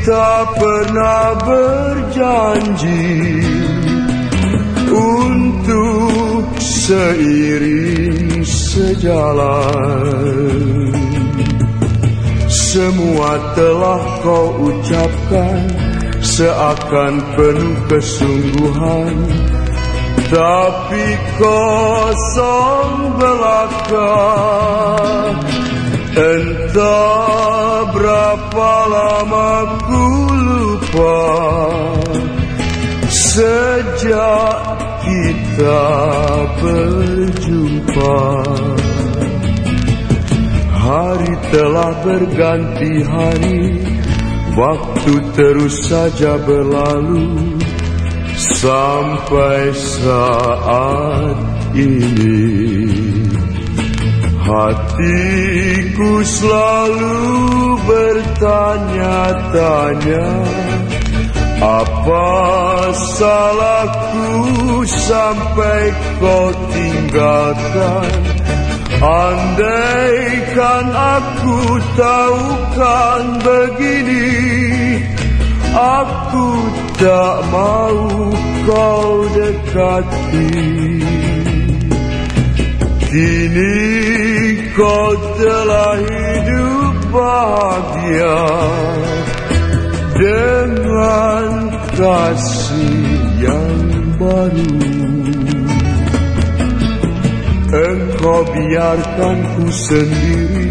kita pernah berjanji untuk seiring sejalan. Semua telah kau ucapkan seakan penuh kesungguhan Tapi kosong belaka Entah berapa lama ku lupa Sejak kita berjumpa. Hari telah berganti hari Waktu terus saja berlalu. Sampai saat ini Hatiku selalu bertanya-tanya Apa salahku sampai kau tinggalkan? Andaikan aku tahu kan begini Aku tak mau kau dekati Kini kau telah hidup bahagia Dengan kasih yang baru. Engkau biarkan ku sendiri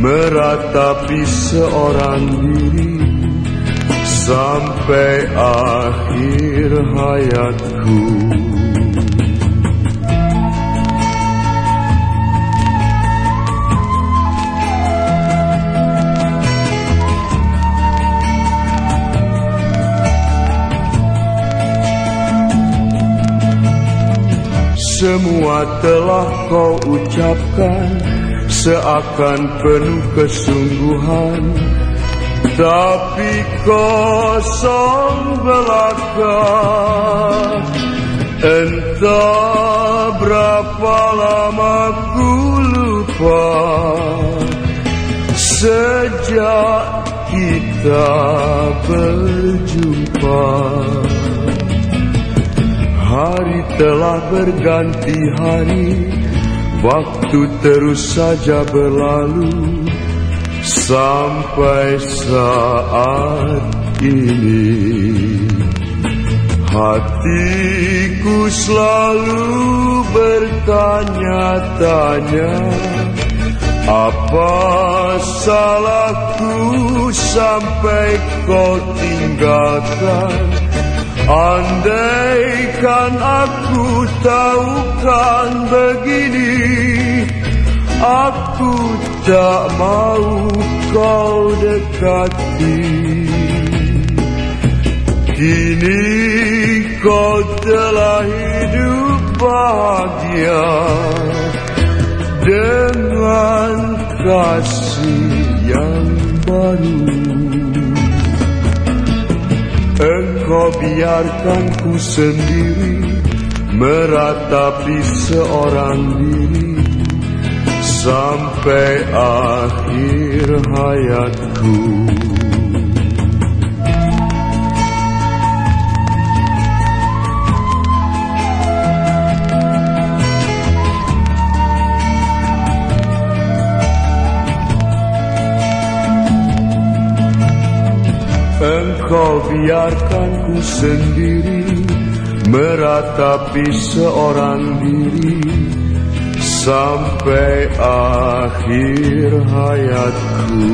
Meratapi seorang diri Sampai akhir hayatku Semua telah kau ucapkan Seakan penuh kesungguhan. Tapi kosong belaka Entah berapa lama ku lupa. Sejak kita berjumpa Hari telah berganti hari Waktu terus saja berlalu Sampai saat ini. Hatiku selalu bertanya-tanya Apa salahku sampai kau tinggalkan Andaikan aku tahu kan begini Aku tak mau kau dekati. Kini kau telah hidup bahagia Dengan kasih yang baru Engkau biarkan ku sendiri Meratapi seorang diri Sampai akhir hayatku Engkau biarkan ku sendiri Meratapi seorang diri Sampai akhir hayatku